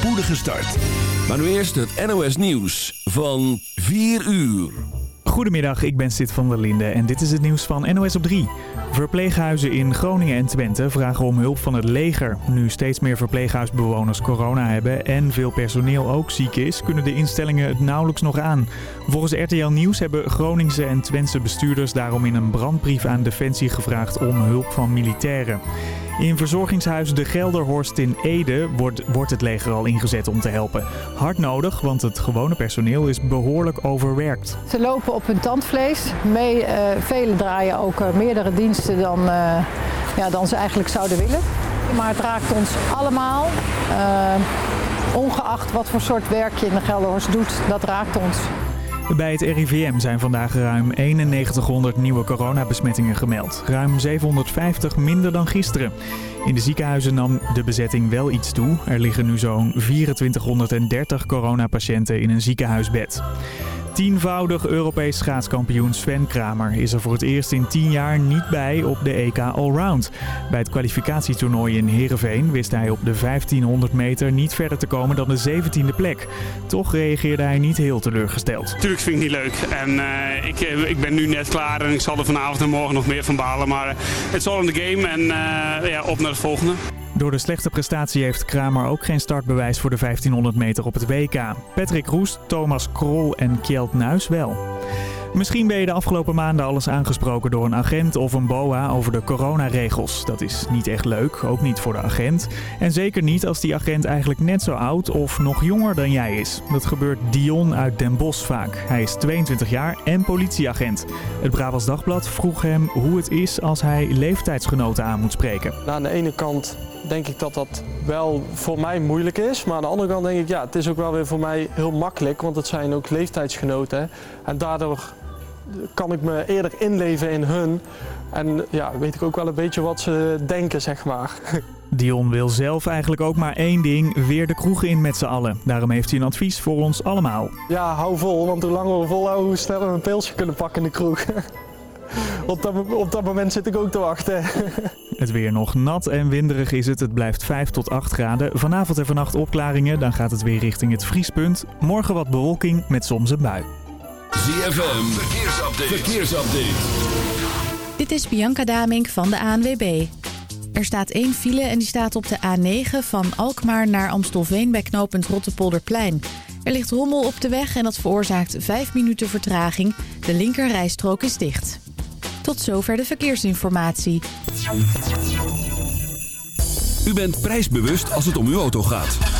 spoedige start. Maar nu eerst het NOS Nieuws van 4 uur. Goedemiddag, ik ben Sid van der Linde en dit is het nieuws van NOS op 3. Verpleeghuizen in Groningen en Twente vragen om hulp van het leger. Nu steeds meer verpleeghuisbewoners corona hebben en veel personeel ook ziek is, kunnen de instellingen het nauwelijks nog aan. Volgens RTL Nieuws hebben Groningse en Twentse bestuurders daarom in een brandbrief aan Defensie gevraagd om hulp van militairen. In verzorgingshuis De Gelderhorst in Ede wordt, wordt het leger al ingezet om te helpen. Hard nodig, want het gewone personeel is behoorlijk overwerkt. Ze lopen op hun tandvlees. Mee, uh, velen draaien ook uh, meerdere diensten dan, uh, ja, dan ze eigenlijk zouden willen. Maar het raakt ons allemaal. ongeacht wat voor soort werk je in de Gelderhorst doet, dat raakt ons. Bij het RIVM zijn vandaag ruim 9100 nieuwe coronabesmettingen gemeld. Ruim 750 minder dan gisteren. In de ziekenhuizen nam de bezetting wel iets toe. Er liggen nu zo'n 2430 coronapatiënten in een ziekenhuisbed. Tienvoudig Europees schaatskampioen Sven Kramer is er voor het eerst in 10 jaar niet bij op de EK Allround. Bij het kwalificatietoernooi in Heerenveen wist hij op de 1500 meter niet verder te komen dan de 17e plek. Toch reageerde hij niet heel teleurgesteld. Tuurlijk vind ik het niet leuk en uh, ik, ik ben nu net klaar en ik zal er vanavond en morgen nog meer van balen. Maar het is all in the game en uh, ja, op naar het volgende. Door de slechte prestatie heeft Kramer ook geen startbewijs voor de 1500 meter op het WK. Patrick Roest, Thomas Krol en Kjeld Nuis wel. Misschien ben je de afgelopen maanden alles aangesproken door een agent of een BOA over de coronaregels. Dat is niet echt leuk, ook niet voor de agent. En zeker niet als die agent eigenlijk net zo oud of nog jonger dan jij is. Dat gebeurt Dion uit Den Bosch vaak. Hij is 22 jaar en politieagent. Het Brabants Dagblad vroeg hem hoe het is als hij leeftijdsgenoten aan moet spreken. Nou, aan de ene kant denk ik dat dat wel voor mij moeilijk is. Maar aan de andere kant denk ik, ja, het is ook wel weer voor mij heel makkelijk. Want het zijn ook leeftijdsgenoten. En daardoor kan ik me eerder inleven in hun. En ja, weet ik ook wel een beetje wat ze denken, zeg maar. Dion wil zelf eigenlijk ook maar één ding, weer de kroegen in met z'n allen. Daarom heeft hij een advies voor ons allemaal. Ja, hou vol, want hoe langer we volhouden, hoe sneller we een pilsje kunnen pakken in de kroeg. op, dat, op dat moment zit ik ook te wachten. Het weer nog nat en winderig is het. Het blijft 5 tot 8 graden. Vanavond en vannacht opklaringen, dan gaat het weer richting het vriespunt. Morgen wat bewolking met soms een bui. ZFM, verkeersupdate. verkeersupdate. Dit is Bianca Damink van de ANWB. Er staat één file en die staat op de A9 van Alkmaar naar Amstelveen bij knooppunt Rottepolderplein. Er ligt rommel op de weg en dat veroorzaakt 5 minuten vertraging. De linkerrijstrook is dicht. Tot zover de verkeersinformatie. U bent prijsbewust als het om uw auto gaat.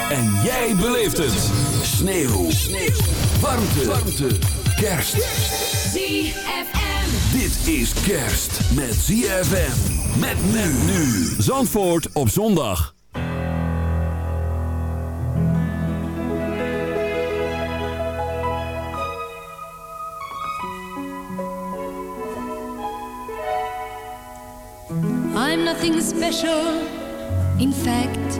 En jij beleeft het. Sneeuw. Sneeuw. Warmte. Warmte. Kerst. ZFM. Dit is kerst met ZFM. Met men nu. Zandvoort op zondag. I'm nothing special. In fact,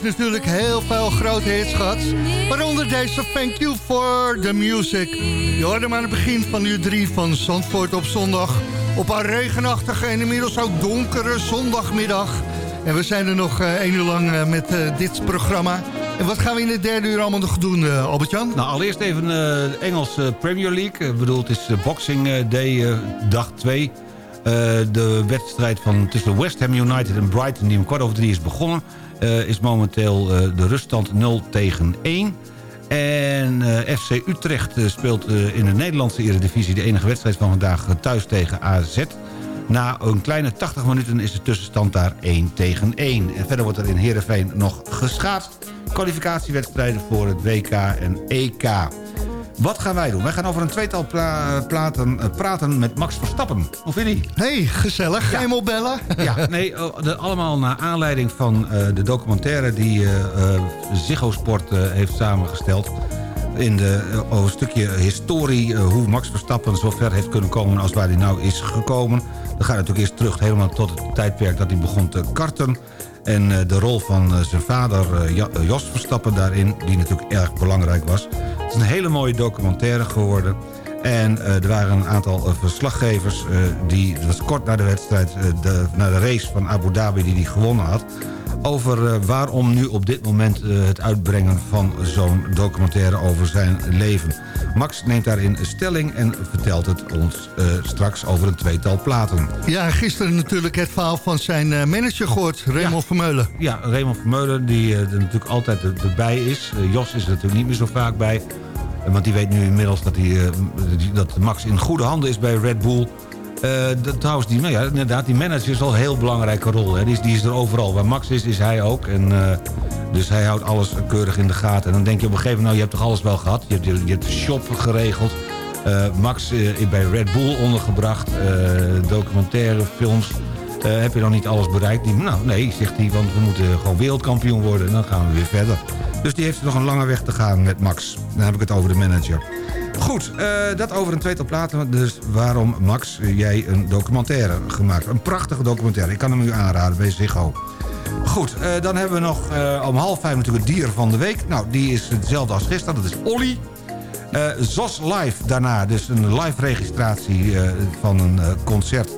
Heeft natuurlijk heel veel grote hits gehad. Waaronder deze Thank You For The Music. Je hoorde hem aan het begin van uur 3 van Zandvoort op zondag. Op een regenachtige en inmiddels ook donkere zondagmiddag. En we zijn er nog eh, één uur lang eh, met eh, dit programma. En wat gaan we in de derde uur allemaal nog doen, Albert-Jan? Nou, allereerst even de Engelse Premier League. Ik bedoel, het is Boxing Day, dag 2. De wedstrijd van tussen West Ham United en Brighton... die om kwart over drie is begonnen... eh, is momenteel eh, de ruststand 0 tegen 1. En eh, FC Utrecht eh, speelt eh, in de Nederlandse Eredivisie... de enige wedstrijd van vandaag eh, thuis tegen AZ. Na een kleine 80 minuten is de tussenstand daar 1 tegen 1. En verder wordt er in Heerenveen nog geschaatst. Kwalificatiewedstrijden voor het WK en EK. Wat gaan wij doen? Wij gaan over een tweetal pla- platen, eh, praten met Max Verstappen. Hoe vind je die? hey, gezellig. Ga je hem opbellen? Ja, nee, oh, de- allemaal naar aanleiding van eh, de documentaire... die eh, Ziggo Sport heeft samengesteld. In de, over een stukje historie, hoe Max Verstappen zo ver heeft kunnen komen... als waar hij nou is gekomen. Dan gaat natuurlijk eerst terug helemaal tot het tijdperk dat hij begon te karten... En de rol van zijn vader Jos Verstappen daarin, die natuurlijk erg belangrijk was. Het is een hele mooie documentaire geworden. En eh, er waren een aantal eh, verslaggevers eh, die, dat was kort na de wedstrijd, de, na de race van Abu Dhabi die hij gewonnen had. Over eh, waarom nu op dit moment eh, het uitbrengen van zo'n documentaire over zijn leven. Max neemt daarin stelling en vertelt het ons eh, straks over een tweetal platen. Ja, gisteren natuurlijk het verhaal van zijn manager gehoord, Raymond Vermeulen. Ja, Raymond Vermeulen, die er natuurlijk altijd er- erbij is. Jos is er natuurlijk niet meer zo vaak bij. Want die weet nu inmiddels dat, hij, dat Max in goede handen is bij Red Bull. Eh, dat, trouwens, die, ja, inderdaad, die manager is al een heel belangrijke rol. Die, is, die is er overal. Waar Max is, is hij ook. En, eh, dus hij houdt alles keurig in de gaten. En dan denk je op een gegeven moment, nou, je hebt toch alles wel gehad. Je hebt, je, hebt de shop geregeld. Eh, Max bij Red Bull ondergebracht. documentaire, films. heb je dan niet alles bereikt? Nou, nee, zegt hij, want we moeten gewoon wereldkampioen worden. En dan gaan we weer verder. Dus die heeft nog een lange weg te gaan met Max. Dan heb ik het over de manager. Goed, uh, dat over een tweetal platen. Dus waarom, Max, jij een documentaire gemaakt? Een prachtige documentaire. Ik kan hem u aanraden bij Ziggo. Goed, uh, dan hebben we nog uh, om half vijf natuurlijk het dier van de week. Nou, die is hetzelfde als gisteren. Dat is Olly. ZOS Live daarna. Dus een live registratie van een concert.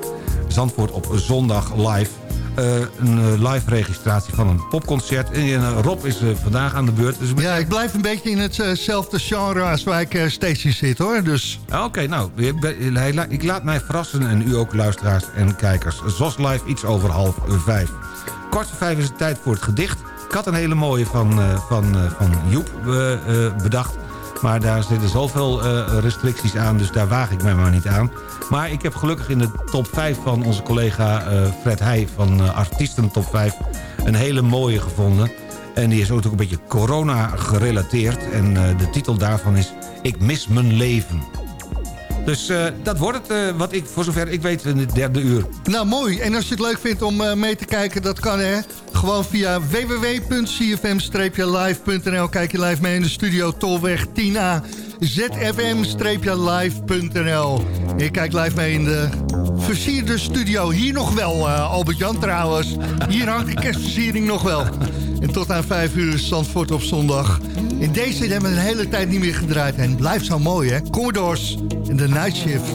Zandvoort op zondag live. Uh, een live registratie van een popconcert. En uh, Rob is vandaag aan de beurt. Dus ja, ik blijf een beetje in hetzelfde genre als waar ik Station zit, hoor. Dus... Oké, okay, nou, ik laat mij verrassen en u ook, luisteraars en kijkers. ZOS Live iets over half vijf. Kwart voor vijf is het tijd voor het gedicht. Ik had een hele mooie van, van, van Joep bedacht. Maar daar zitten zoveel restricties aan, dus daar waag ik mij maar niet aan. Maar ik heb gelukkig in de top 5 van onze collega uh, Fred Heij... van uh, Artiesten Top 5 een hele mooie gevonden. En die is ook een beetje corona gerelateerd. En uh, de titel daarvan is Ik mis mijn leven. Dus uh, dat wordt het, uh, wat ik, voor zover ik weet, in het derde uur. Nou, mooi. En als je het leuk vindt om uh, mee te kijken, dat kan hè. Gewoon via www.cfm-live.nl. Kijk je live mee in de studio Tolweg 10A. zfm-live.nl. Je kijkt live mee in de versierde studio. Hier nog wel, Albert-Jan trouwens. Hier hangt de kerstversiering nog wel. En tot aan 5 uur Zandvoort op zondag. In deze hebben we een hele tijd niet meer gedraaid. En blijft zo mooi, hè? Commodores in de night shift.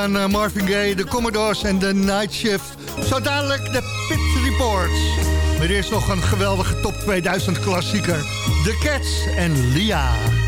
aan eh, Marvin Gaye, de Commodores en de Night Shift. Zo dadelijk de Pit Reports. Maar eerst nog een geweldige top 2000 klassieker. The Cats en Lia.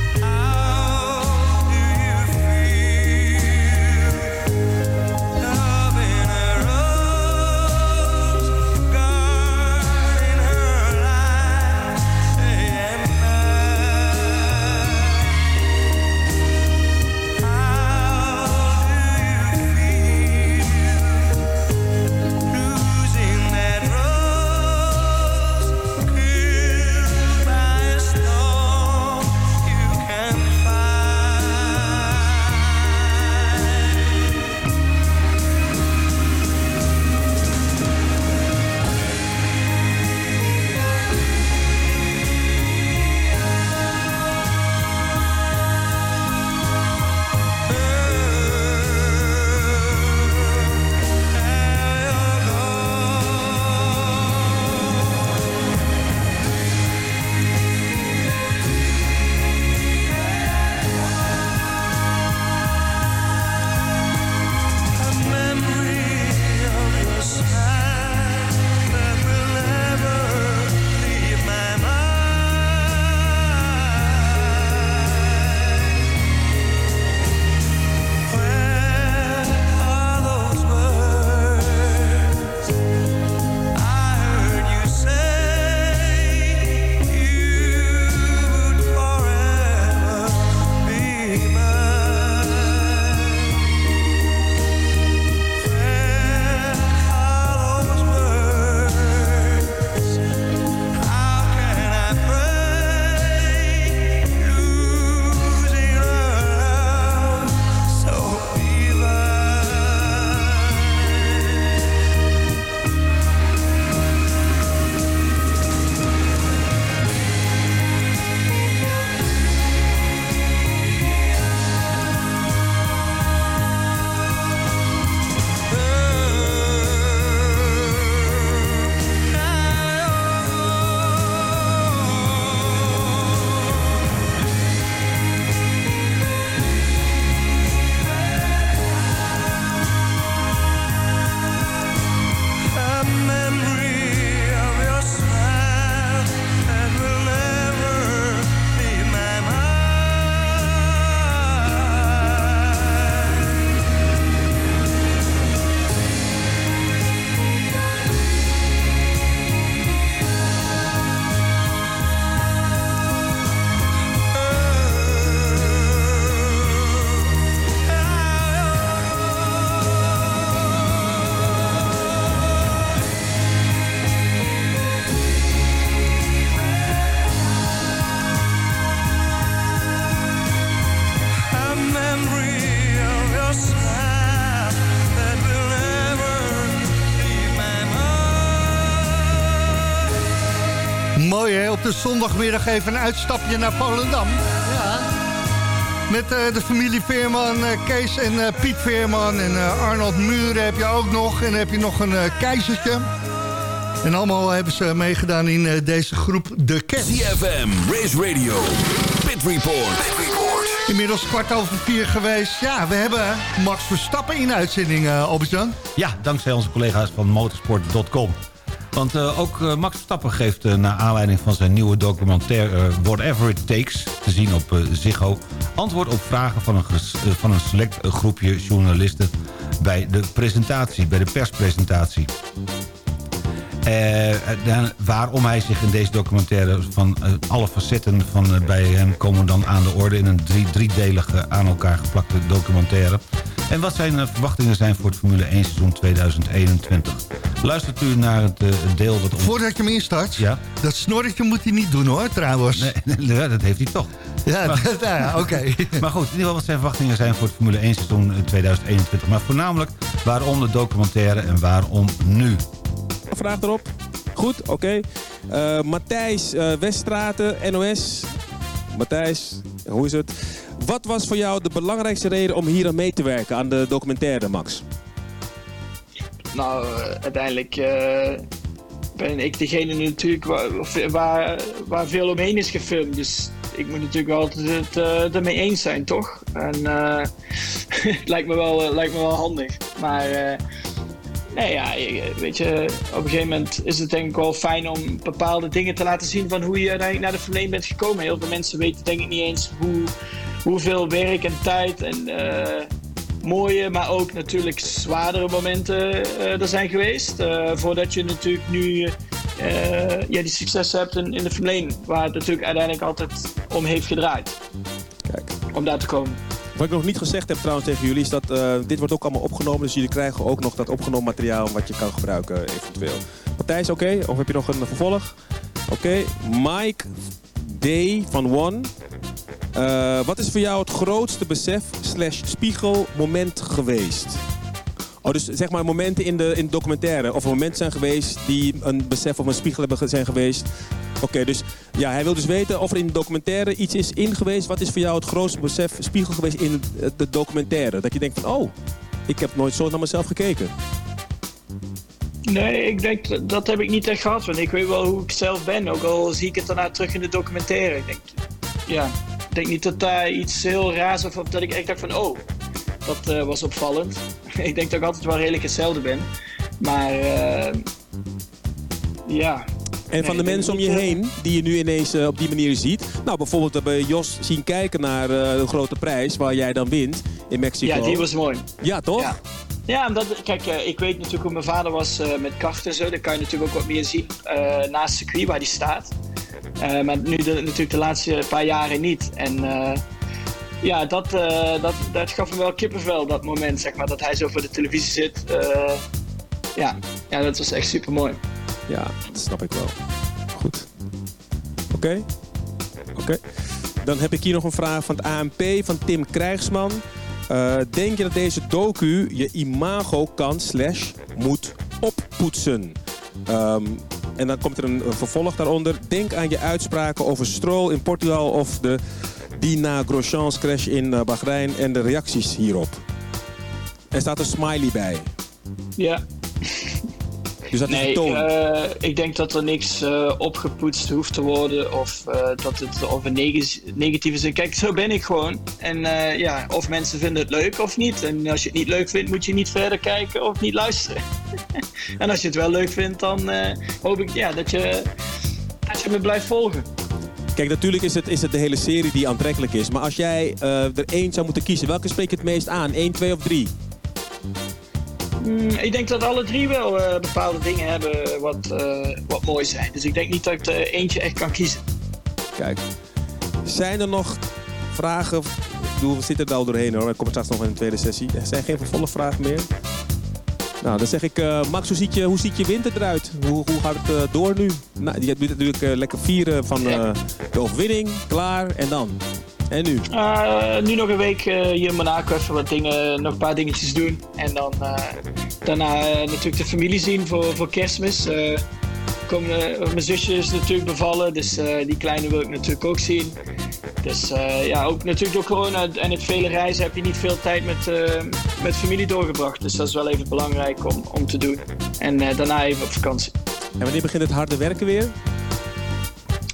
De zondagmiddag even een uitstapje naar Volendam. Ja. Met eh, de familie Veerman, eh, Kees en eh, Piet Veerman en eh, Arnold Muren heb je ook nog. En dan heb je nog een eh, keizertje. En allemaal hebben ze meegedaan in eh, deze groep The Cats. CFM, Race Radio, Pit Report. Inmiddels kwart over vier geweest. Ja, we hebben Max Verstappen in uitzending, uh, Albert-Jan. Ja, dankzij onze collega's van motorsport.com. Want eh, ook eh, Max Verstappen geeft uh, naar aanleiding van zijn nieuwe documentaire... Whatever It Takes, te zien op Ziggo... antwoord op vragen van een, van een select groepje journalisten... bij de presentatie, bij de perspresentatie. Waarom hij zich in deze documentaire van alle facetten van bij hem komen dan aan de orde in een drie, driedelige aan elkaar geplakte documentaire. En wat zijn verwachtingen zijn voor het Formule 1 seizoen 2021. Luistert u naar het deel wat... Voordat je hem instart, ja? dat snorretje moet hij niet doen hoor trouwens. Nee, dat heeft hij toch. Ja, maar, ja oké. Okay. maar goed, in ieder geval wat zijn verwachtingen zijn voor het Formule 1 seizoen 2021. Maar voornamelijk waarom de documentaire en waarom nu. Vraag erop. Goed, oké. Eh, Matthijs eh, Weststraten, NOS. Matthijs, hoe is het? Wat was voor jou de belangrijkste reden om hier aan mee te werken, aan de documentaire, Max? Nou, uiteindelijk eh, ben ik degene natuurlijk waar, waar, waar veel omheen is gefilmd. Dus ik moet natuurlijk wel het, eh, ermee eens zijn, toch? En eh, het lijkt me, wel, lijkt me wel handig. Maar nee, ja, weet je, op een gegeven moment is het denk ik wel fijn om bepaalde dingen te laten zien van hoe je uiteindelijk naar de 1 bent gekomen. Heel veel mensen weten denk ik niet eens hoe, hoeveel werk en tijd en eh, mooie, maar ook natuurlijk zwaardere momenten eh, er zijn geweest. eh, voordat je natuurlijk nu eh, ja, die succes hebt in, in de Formule 1, waar het natuurlijk uiteindelijk altijd om heeft gedraaid. Kijk. Om daar te komen. Wat ik nog niet gezegd heb trouwens tegen jullie is dat eh, dit wordt ook allemaal opgenomen. Dus jullie krijgen ook nog dat opgenomen materiaal wat je kan gebruiken eventueel. Matthijs, oké? Of heb je nog een vervolg? Oké. Mike D van One. Eh, wat is voor jou het grootste besef slash spiegelmoment geweest? Oh, dus zeg maar momenten in de, in de documentaire. Of momenten zijn geweest die een besef of een spiegel hebben zijn geweest. Oké, dus ja, hij wil dus weten of er in de documentaire iets is in geweest. Wat is voor jou het grootste besef, spiegel geweest in de, de documentaire? Dat je denkt van, oh, ik heb nooit zo naar mezelf gekeken. Nee, ik denk dat, heb ik niet echt gehad. Want ik weet wel hoe ik zelf ben. Ook al zie ik het daarna terug in de documentaire. Ik denk, ja, ik denk niet dat daar iets heel raars of, of dat ik echt dacht van, oh, dat eh, was opvallend. ik denk dat ik altijd wel redelijk hetzelfde ben. Maar eh, ja. En van de mensen om je eh, heen, die je nu ineens op die manier ziet. Nou, bijvoorbeeld hebben we Jos zien kijken naar de grote prijs waar jij dan wint in Mexico. Ja, die was mooi. Ja, toch? Ja. Ja, omdat, kijk, eh, ik weet natuurlijk hoe mijn vader was eh, met karten en zo. Dan kan je natuurlijk ook wat meer zien eh, naast het circuit waar die staat. Maar nu natuurlijk de laatste paar jaren niet. En ja, dat, dat, dat gaf me wel kippenvel, dat moment, zeg maar. Dat hij zo voor de televisie zit. Ja. ja, dat was echt super mooi. Ja, dat snap ik wel. Goed. Oké. Oké. Dan heb ik hier nog een vraag van het ANP van Tim Krijgsman. Eh, denk je dat deze docu je imago kan slash moet oppoetsen? Ehm, en dan komt er een, vervolg daaronder. Denk aan je uitspraken over Stroll in Portugal of de Dina Grosjeans crash in eh, Bahrein en de reacties hierop. Er staat een smiley bij. Ja. Dus dat is nee, toon. eh, ik denk dat er niks eh, opgepoetst hoeft te worden of eh, dat het of een neg- negatieve zin. Kijk, zo ben ik gewoon. En ja, of mensen vinden het leuk of niet. En als je het niet leuk vindt, moet je niet verder kijken of niet luisteren. en als je het wel leuk vindt, dan hoop ik ja, dat, je, dat je me blijft volgen. Kijk, natuurlijk is het, is het de hele serie die aantrekkelijk is. Maar als jij er één zou moeten kiezen, welke spreek je het meest aan? Eén, twee of drie? Mm, ik denk dat alle drie wel eh, bepaalde dingen hebben wat, eh, wat mooi zijn. Dus ik denk niet dat ik er eentje echt kan kiezen. Kijk. Zijn er nog vragen? We zitten er al doorheen hoor. Ik kom straks nog in de tweede sessie. Er zijn geen vervolgvragen meer. Nou, dan zeg ik, eh, Max, hoe ziet, je, hoe ziet je winter eruit? Hoe, hoe gaat het door nu? Nou, je hebt natuurlijk lekker vieren van de overwinning. Klaar. En dan? En nu? Uh, nu nog een week uh, hier in Monaco even wat dingen, nog een paar dingetjes doen. En dan uh, daarna natuurlijk de familie zien voor, voor kerstmis. Komen, mijn zusje is natuurlijk bevallen, dus die kleine wil ik natuurlijk ook zien. Dus ja, ook natuurlijk door corona en het vele reizen heb je niet veel tijd met, met familie doorgebracht. Dus dat is wel even belangrijk om, om te doen. En daarna even op vakantie. En wanneer begint het harde werken weer?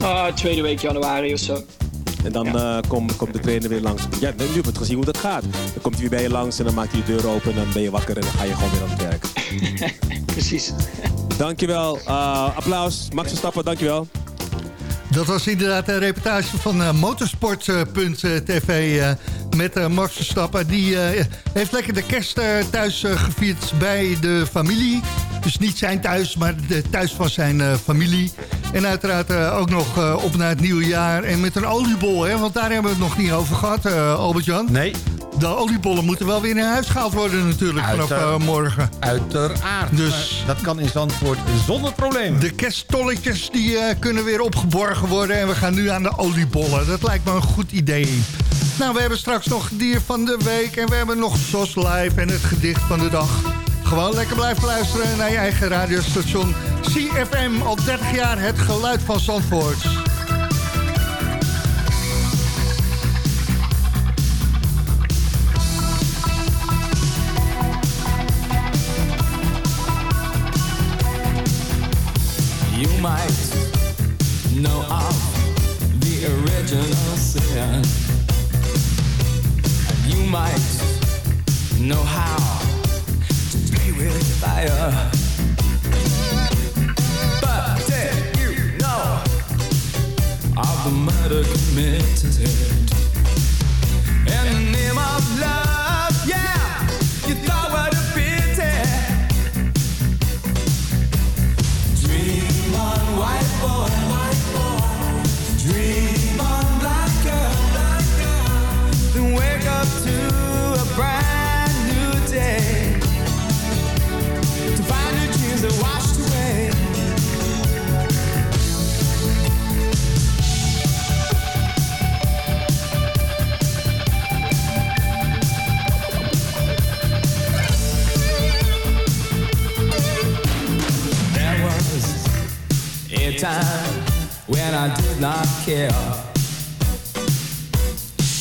Ah, tweede week januari of zo. En dan ja. uh, komt kom de trainer weer langs. Ja, nu heb het gezien hoe dat gaat. Dan komt hij weer bij je langs en dan maakt hij de deur open en dan ben je wakker en dan ga je gewoon weer aan het werk. Precies. Dankjewel. Uh, applaus. Max Verstappen, dankjewel. Dat was inderdaad een reportage van uh, motorsport.tv uh, met uh, Max Verstappen. Die heeft lekker de kerst thuis gevierd bij de familie. Dus niet zijn thuis, maar de thuis van zijn familie. En uiteraard ook nog op naar het nieuwe jaar. En met een oliebol, hè? want daar hebben we het nog niet over gehad, Albert-Jan. Nee. De oliebollen moeten wel weer naar huis gehaald worden natuurlijk vanaf morgen. Uiteraard. Dus dat kan in Zandvoort zonder probleem. De kersttolletjes die kunnen weer opgeborgen worden. En we gaan nu aan de oliebollen. Dat lijkt me een goed idee. Nou, we hebben straks nog dier van de week. En we hebben nog SOS Live en het gedicht van de dag. Gewoon lekker blijven luisteren naar je eigen radiostation CFM, al 30 jaar het geluid van Zandvoort. You might know of the original sin. You might know how to play with fire. Of the murder committed in the name of love? Yeah, you thought a pity. Dream on, white boy, oh, white boy. Oh, dream on, black girl, black girl. Then wake up to a brand new day. To find not care.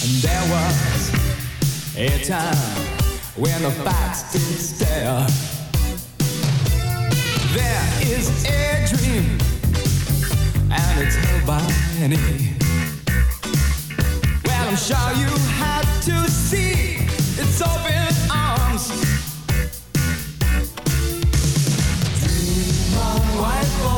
And there was a time when the facts didn't stare. There is a dream, and it's held by many. Well, I'm sure you had to see its open arms. Dream on, white boy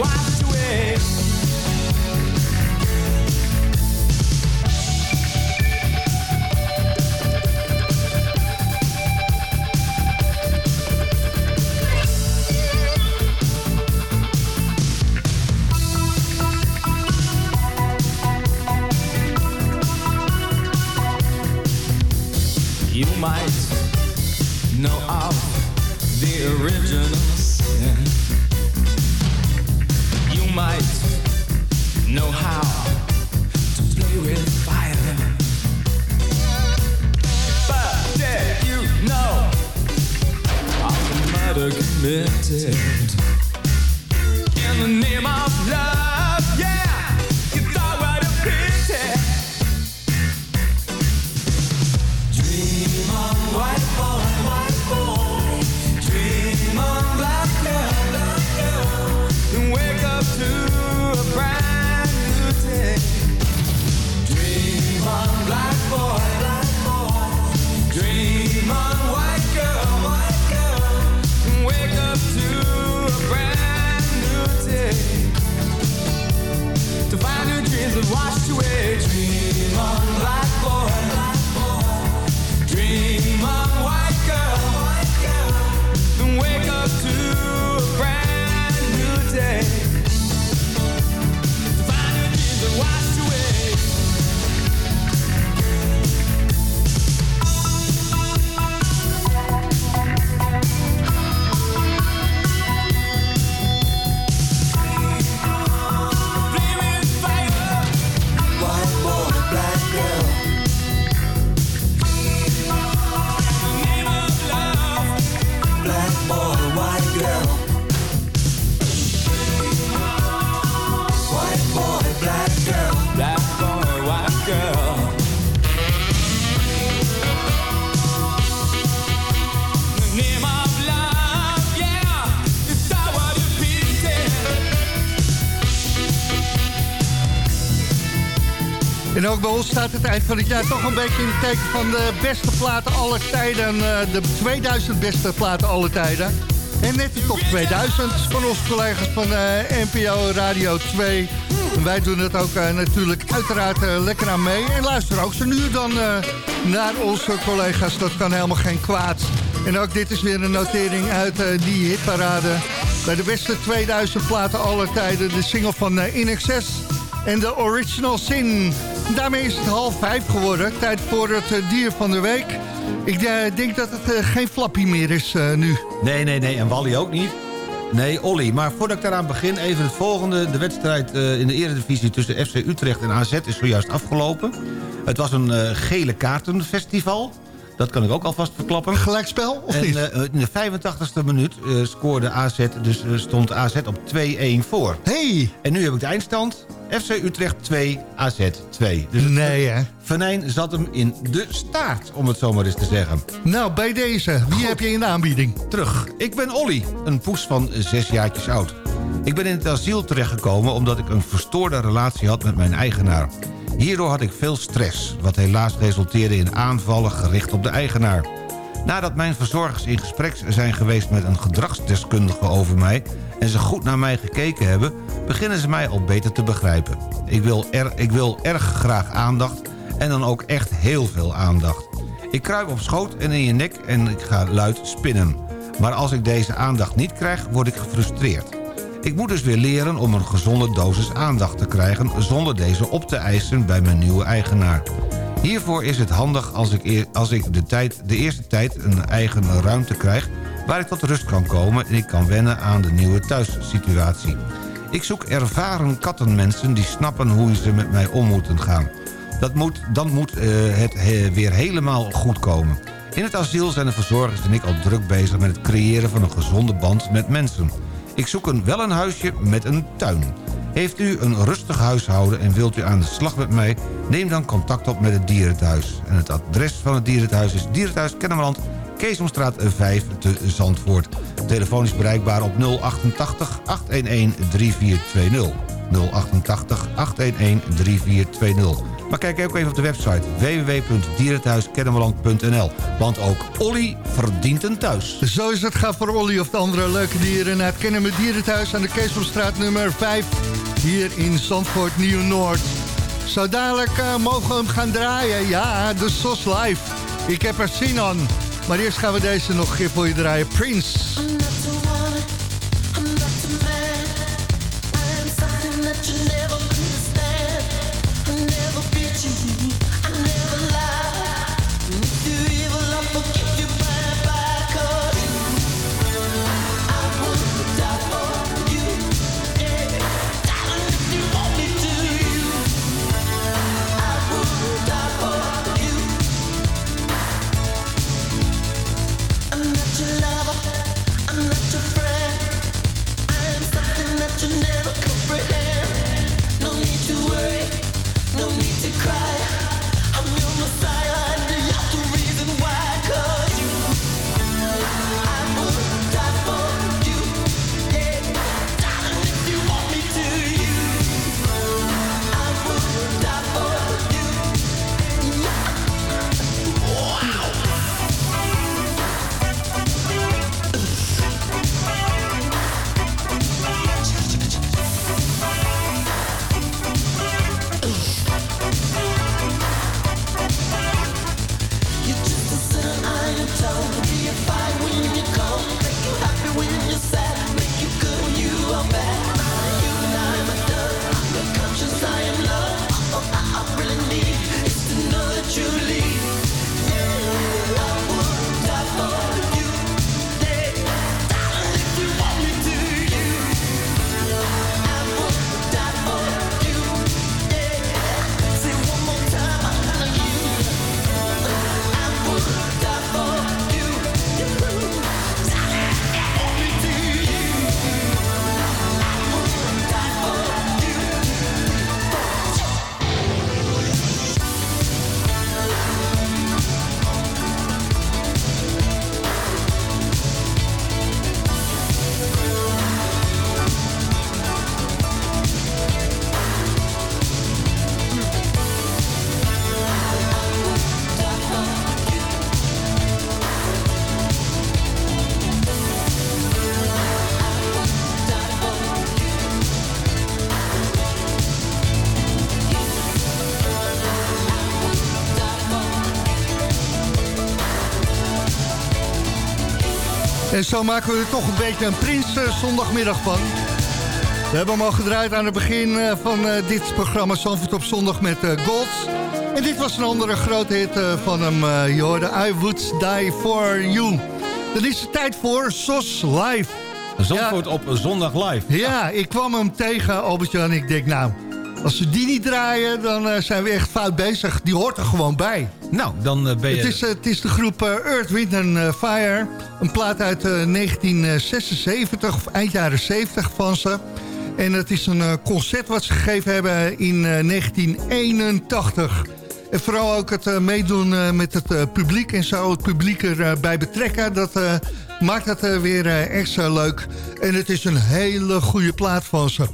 why To a brand new day Dream on black boy, black boy. Dream on white girl, white girl, and wake up to a brand new day To find dreams washed away. Dream on, En ook bij ons staat het eind van het jaar toch een beetje in het teken van de beste platen aller tijden. eh, De 2000 beste platen aller tijden. En net de top 2000 van onze collega's van eh, NPO Radio 2. En wij doen het ook eh, natuurlijk uiteraard lekker aan mee. En luister ook zo nu dan naar onze collega's. Dat kan helemaal geen kwaad. En ook dit is weer een notering uit die hitparade. Bij de beste 2000 platen aller tijden. De single van In Excess en de Original Sin. Daarmee is het half vijf geworden. Tijd voor het eh, dier van de week. Ik eh, denk dat het eh, geen flappie meer is nu. Nee, nee, nee. En Wally ook niet. Nee, Olly. Maar voordat ik daaraan begin, even het volgende. De wedstrijd in de eredivisie tussen FC Utrecht en AZ is zojuist afgelopen. Het was een eh, gele kaartenfestival. Dat kan ik ook alvast verklappen. Gelijkspel, of en, niet? in de 85ste minuut scoorde AZ, dus stond AZ op 2-1 voor. Hey! En nu heb ik de eindstand. FC Utrecht 2, AZ 2. Dus Nee, hè? Venijn zat hem in de staart, om het zo maar eens te zeggen. Nou, bij deze. Wie heb je in de aanbieding? Terug. Ik ben Olly, een poes van zes jaartjes oud. Ik ben in het asiel terechtgekomen omdat ik een verstoorde relatie had met mijn eigenaar. Hierdoor had ik veel stress, wat helaas resulteerde in aanvallen gericht op de eigenaar. Nadat mijn verzorgers in gesprek zijn geweest met een gedragsdeskundige over mij... en ze goed naar mij gekeken hebben, beginnen ze mij al beter te begrijpen. Ik wil, er, ik wil erg graag aandacht en dan ook echt heel veel aandacht. Ik kruip op schoot en in je nek en ik ga luid spinnen. Maar als ik deze aandacht niet krijg, word ik gefrustreerd. Ik moet dus weer leren om een gezonde dosis aandacht te krijgen... zonder deze op te eisen bij mijn nieuwe eigenaar. Hiervoor is het handig als ik, als ik de, tijd, de eerste tijd een eigen ruimte krijg... waar ik tot rust kan komen en ik kan wennen aan de nieuwe thuissituatie. Ik zoek ervaren kattenmensen die snappen hoe ze met mij om moeten gaan. Dat moet, dan moet eh, het eh, weer helemaal goed komen. In het asiel zijn de verzorgers en ik al druk bezig met het creëren van een gezonde band met mensen. Ik zoek een, wel een huisje met een tuin. Heeft u een rustig huishouden en wilt u aan de slag met mij... neem dan contact op met het dierenthuis. En het adres van het dierenthuis is Dierenthuis Kennemerland... Keesomstraat 5 te Zandvoort. Telefoon is bereikbaar op 088 811 3420. 088 811 3420. Maar kijk ook even op de website www.dierenthuiskennemerland.nl. Want ook Olly verdient een thuis. Zo is het. Ga voor Olly of de andere leuke dieren naar het Kennen met Dierenthuis... aan de Keesomstraat nummer 5 hier in Zandvoort Nieuw-Noord. Zo dadelijk eh, mogen we hem gaan draaien. Ja, de SOS Live. Ik heb er zin aan. Maar eerst gaan we deze nog voor je draaien. Prince. Zo maken we er toch een beetje een prins eh, zondagmiddag van. We hebben hem al gedraaid aan het begin eh, van eh, dit programma Zandvoort op zondag met Gods. En dit was een andere grote hit van hem. Je I Would Die For You. Dan is het tijd voor SOS Live. Zandvoort op zondag live. Ja, ik kwam hem tegen, Albertje, en Ik denk, nou, als ze die niet draaien, dan zijn we echt fout bezig. Die hoort er gewoon bij. Nou, dan ben je... Het is, het is de groep Earth, Wind and Fire. Een plaat uit eh, 1976, eh, of eind jaren 70 van ze. En het is een eh, concert wat ze gegeven hebben in 1981. En vooral ook het meedoen met het publiek en zo het publiek erbij betrekken... dat maakt het weer extra leuk. En het is een hele goede plaat van ze.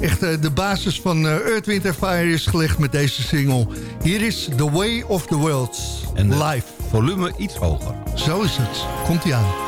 Echt de basis van Earth, Winterfire is gelegd met deze single. Here is The Way of the World, life volume iets hoger. Zo is het. Komt-ie aan.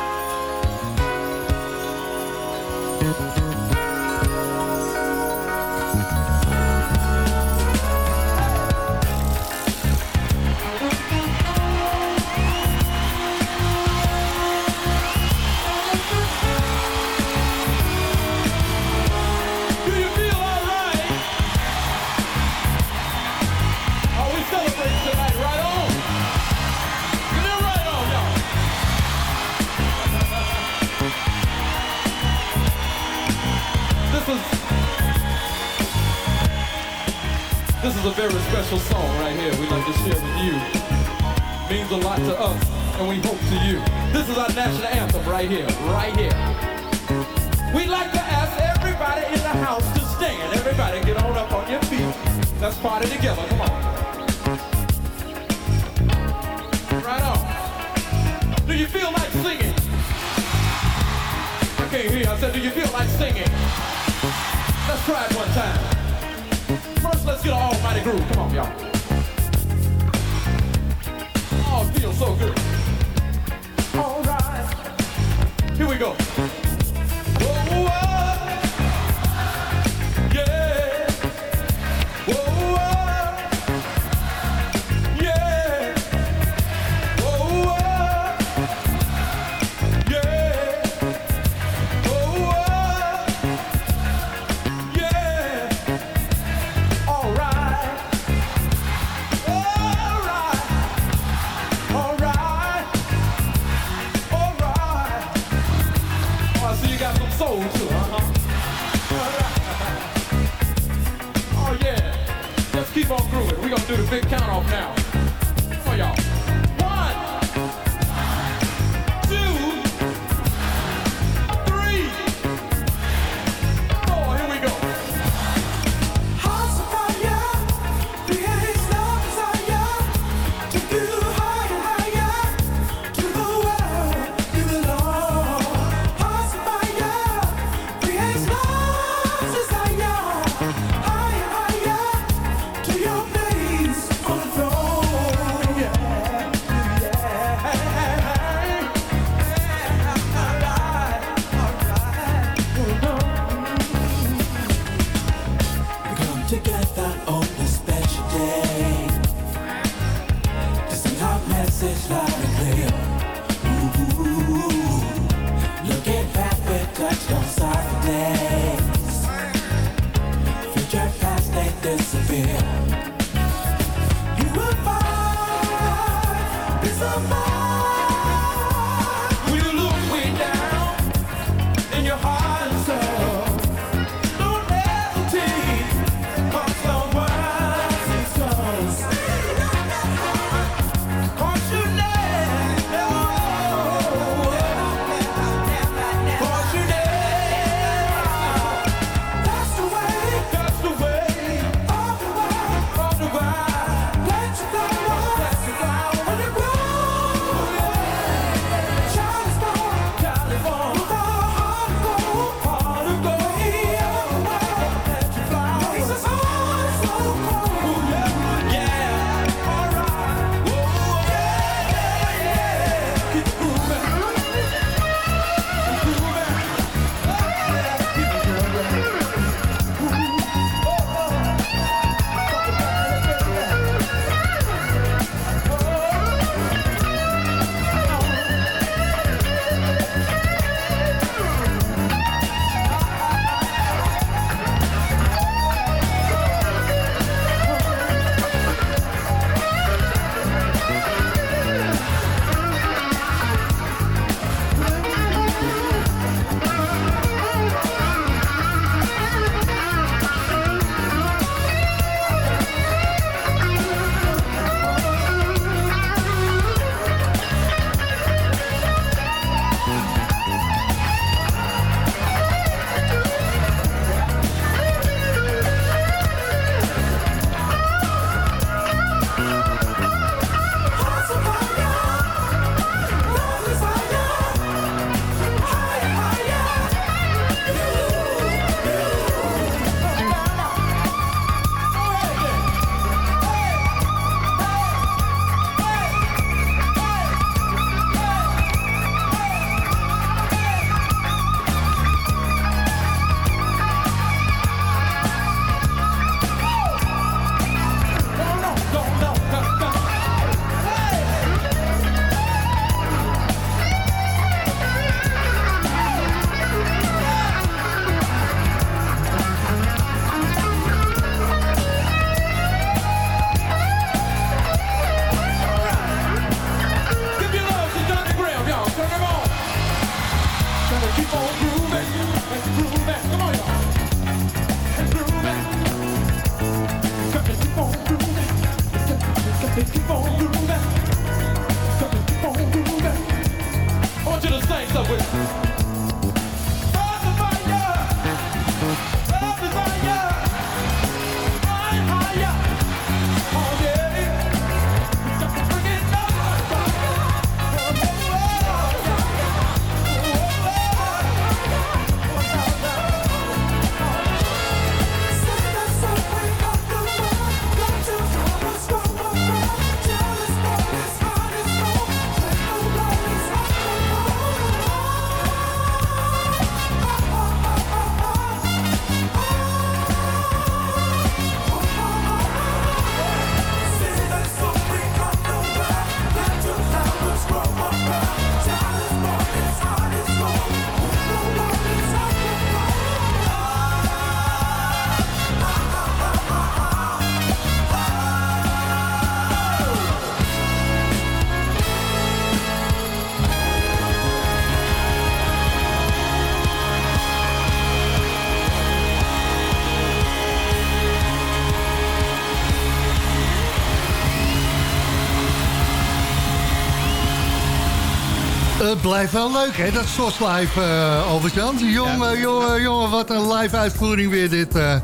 Blijft wel leuk, hè? Dat SOS live, uh, Albert-Jan. Jongen, jongen, jongen, wat een live uitvoering weer dit uh,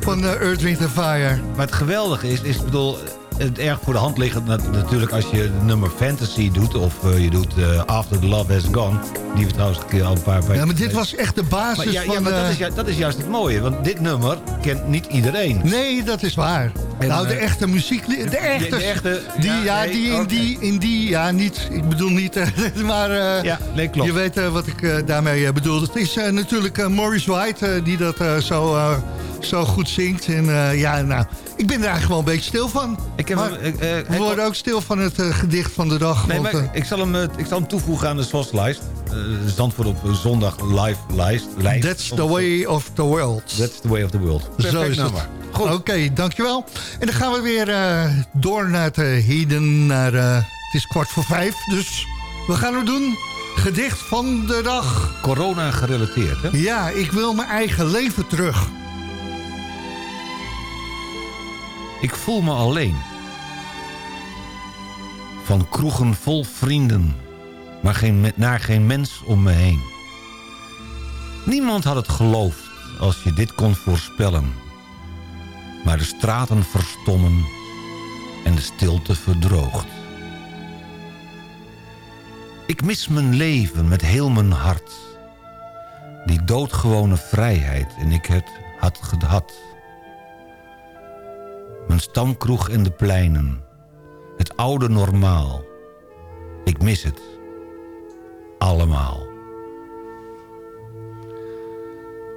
van uh, Earth, Wind Fire. Maar het geweldige is, is ik bedoel, het erg voor de hand liggend natuurlijk als je het nummer Fantasy doet... of uh, je doet uh, After the Love Has Gone. Die we trouwens al een paar... Ja, maar dit was echt de basis maar, ja, van... Ja, maar dat is, dat is juist het mooie. Want dit nummer kent niet iedereen. Nee, dat is waar. En, nou, de echte muziek... De echte... De, de echte die, ja, ja nee, die, in, okay. die in die... Ja, niet... Ik bedoel niet... maar ja, nee, klopt. je weet wat ik daarmee bedoel. Het is natuurlijk Maurice White die dat zo, zo goed zingt. En ja, nou... Ik ben er eigenlijk wel een beetje stil van. Ik heb maar hem, uh, uh, we worden ook stil van het uh, gedicht van de dag. Nee, want, maar ik, zal hem, ik zal hem toevoegen aan de SOS-lijst. Zandvoort op zondag live lijst. lijst That's the way of the world. That's the way of the world. Perfect Zo is nummer. Oké, okay, dankjewel. En dan gaan we weer door naar het heden. Naar, het is kwart voor vijf, dus we gaan het doen. Gedicht van de dag. Corona gerelateerd, hè? Ja, ik wil mijn eigen leven terug. Ik voel me alleen. Van kroegen vol vrienden, maar geen, naar geen mens om me heen. Niemand had het geloofd als je dit kon voorspellen. Maar de straten verstommen en de stilte verdroogt. Ik mis mijn leven met heel mijn hart. Die doodgewone vrijheid en ik het had gehad. Mijn stamkroeg en de pleinen. Het oude normaal. Ik mis het. Allemaal.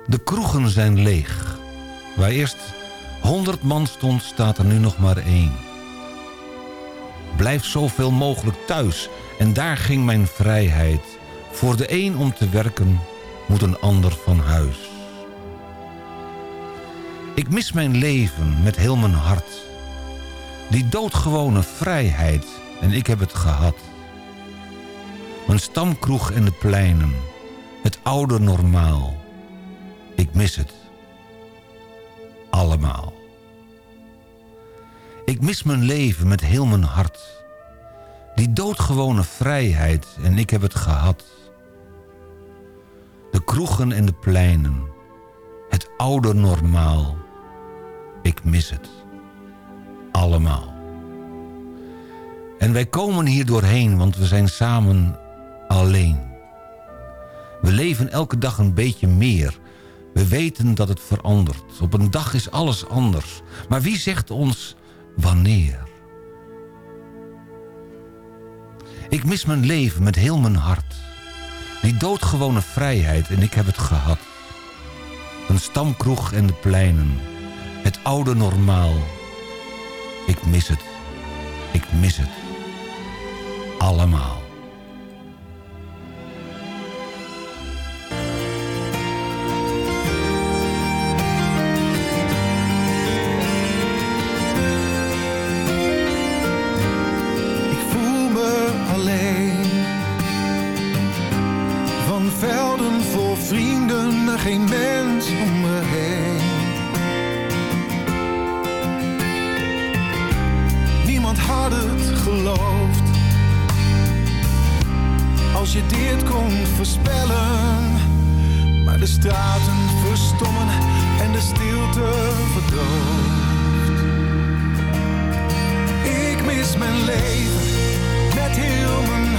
De kroegen zijn leeg. Waar eerst honderd man stond, staat er nu nog maar één. Blijf zoveel mogelijk thuis. En daar ging mijn vrijheid. Voor de een om te werken, moet een ander van huis. Ik mis mijn leven met heel mijn hart. Die doodgewone vrijheid, en ik heb het gehad. Mijn stamkroeg en de pleinen, het oude normaal. Ik mis het. Allemaal. Ik mis mijn leven met heel mijn hart. Die doodgewone vrijheid, en ik heb het gehad. De kroegen en de pleinen, het oude normaal. Ik mis het. Allemaal. En wij komen hier doorheen, want we zijn samen alleen. We leven elke dag een beetje meer. We weten dat het verandert. Op een dag is alles anders. Maar wie zegt ons wanneer? Ik mis mijn leven met heel mijn hart. Die doodgewone vrijheid en ik heb het gehad. Een stamkroeg en de pleinen. Het oude normaal. Ik mis het. Ik mis het. Allemaal. Maar de straten verstommen en de stilte verdooft. Ik mis mijn leven met heel mijn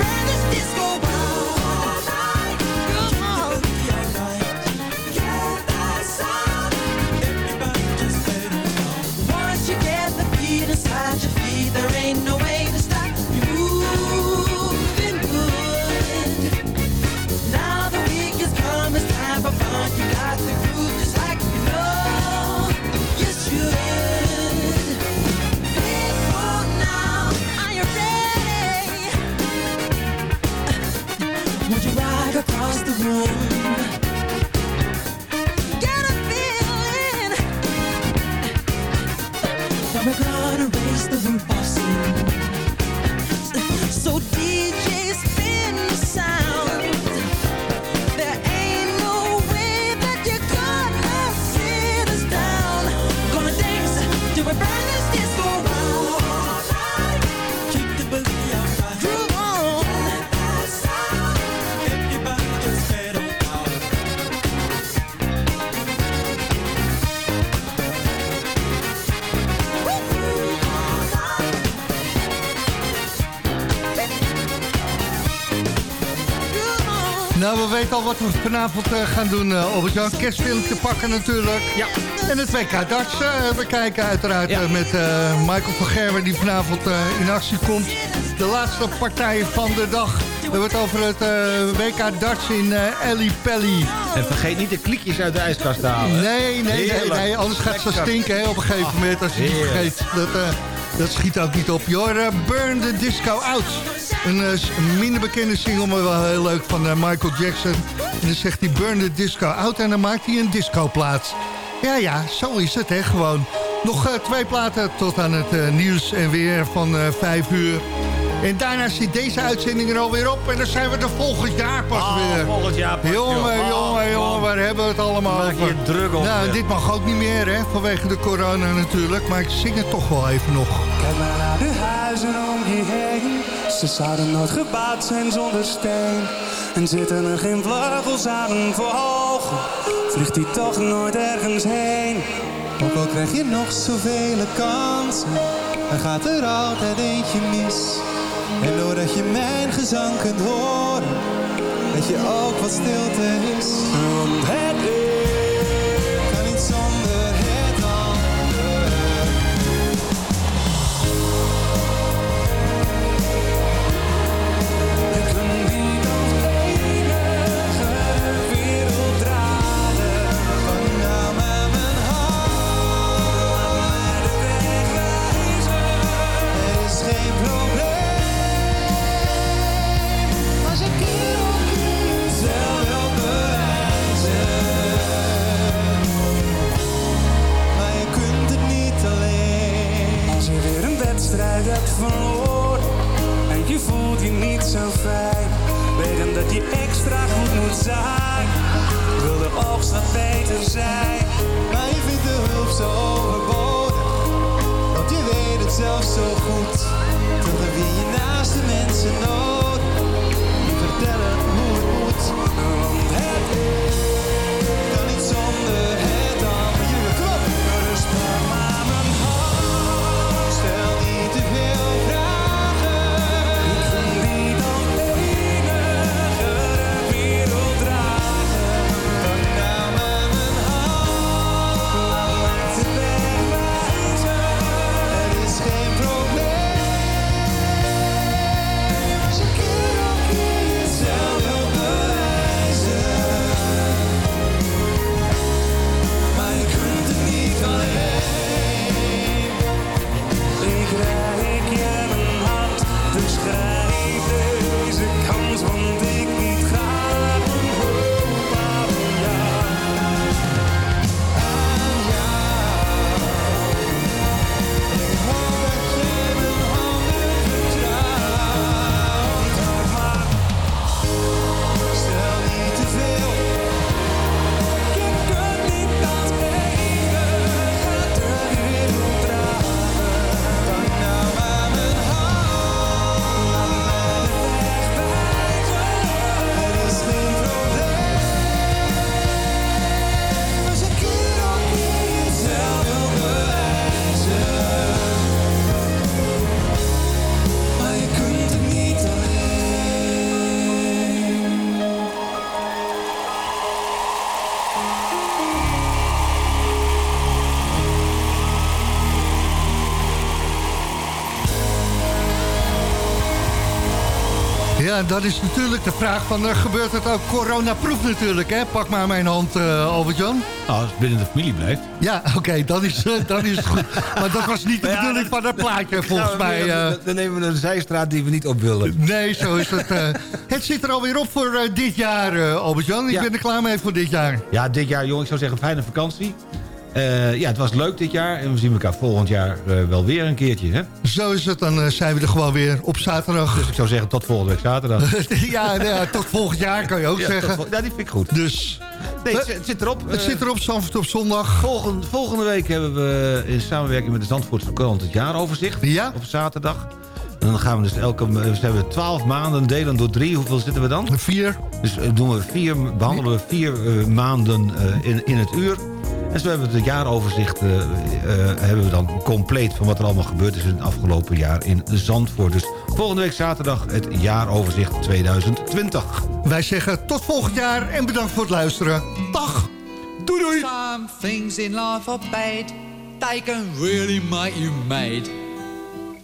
burn this disco we're gonna raise the roof Nou, we weten al wat we vanavond eh, gaan doen, uh, Albert-Jan. Kerstfilmpje pakken natuurlijk. Ja. En het WK darts eh, bekijken uiteraard eh, met eh, Michael van Gerwen... die vanavond eh, in actie komt. De laatste partij van de dag. We hebben het over het eh, WK darts in eh Ellie Pelly. En vergeet niet de kliekjes uit de ijskast te halen. Nee, nee, nee, anders gaat ze stinken hè, op een gegeven moment als je het vergeet. Dat, eh, dat schiet ook niet op. Eh, Burn the Disco Out. Een eh, s- minder bekende single, maar wel heel leuk van eh, Michael Jackson. En dan zegt hij Burn the Disco Out en dan maakt hij een discoplaat. Ja, ja, zo is het hè, gewoon. Nog eh, twee platen tot aan het nieuws en weer van eh, vijf uur. En daarna zit deze uitzending er alweer op. En dan zijn we er volgend jaar pas weer. Ah, volgend jaar pas, Jongen, joh. jongen, Ah, jongen, man. waar hebben we het allemaal Maak je over? druk op, Nou, dit mag ook niet meer, hè, vanwege de corona natuurlijk. Maar ik zing het toch wel even nog. Kijk maar naar de huizen om je heen. Ze zouden nooit gebouwd zijn zonder steen. En zitten er geen vleugels aan hun vogel, vliegt hij toch nooit ergens heen. Ook al krijg je nog zoveel kansen, er gaat er altijd eentje mis. En doordat je mijn gezang kunt horen, weet je ook wat stilte is. Want het een wedstrijd hebt verloren en je voelt je niet zo fijn, weten dat je extra goed moet zijn. Wil de oogst wat beter zijn, Maar je vindt de hulp zo overbodig. Want je weet het zelf zo goed. Toch heb je je naaste mensen nodig. Die vertellen Ja, dat is natuurlijk de vraag van, eh, gebeurt het ook coronaproof natuurlijk, hè? Pak maar mijn hand, eh Albert-Jan. Nou, als het binnen de familie blijft. Ja, oké, dan, is, eh, dan is het goed. Maar dat was niet de bedoeling van het plaatje, volgens Nou, mij. dan- eh. Dan nemen we een zijstraat die we niet op willen. Nee, zo is het. eh. het zit er alweer op voor dit jaar, eh, Albert-Jan. Ik Ja. ben er klaar mee voor dit jaar. Ja, dit jaar, jongen, ik zou zeggen, fijne vakantie. Eh, ja, het was leuk dit jaar. En we zien elkaar volgend jaar eh, wel weer een keertje, hè? Zo is het, dan eh, zijn we er gewoon weer op zaterdag. Dus ik zou zeggen, tot volgende week zaterdag. ja, nou ja, tot volgend jaar kan je ook Ja, zeggen. ja, die vind ik goed. Dus Nee, het, het zit erop. het zit erop, Zandvoort op zondag. Volgende, volgende week hebben we in samenwerking met de Zandvoortse krant het jaaroverzicht. Ja. Op zaterdag. En dan gaan we dus elke... We hebben 12 maanden delen door drie. Hoeveel zitten we dan? Vier. Dus doen we vier, behandelen we vier maanden in, in het uur. En zo hebben we het jaaroverzicht eh, eh, hebben we dan compleet... van wat er allemaal gebeurd is in het afgelopen jaar in Zandvoort. Dus volgende week zaterdag het jaaroverzicht 2020. Wij zeggen tot volgend jaar en bedankt voor het luisteren. Dag. Doei doei. Some things in life are bad. They can really make you mad.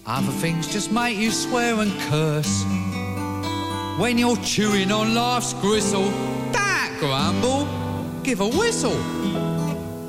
Other things just make you swear and curse. When you're chewing on life's gristle, don't grumble, give a whistle.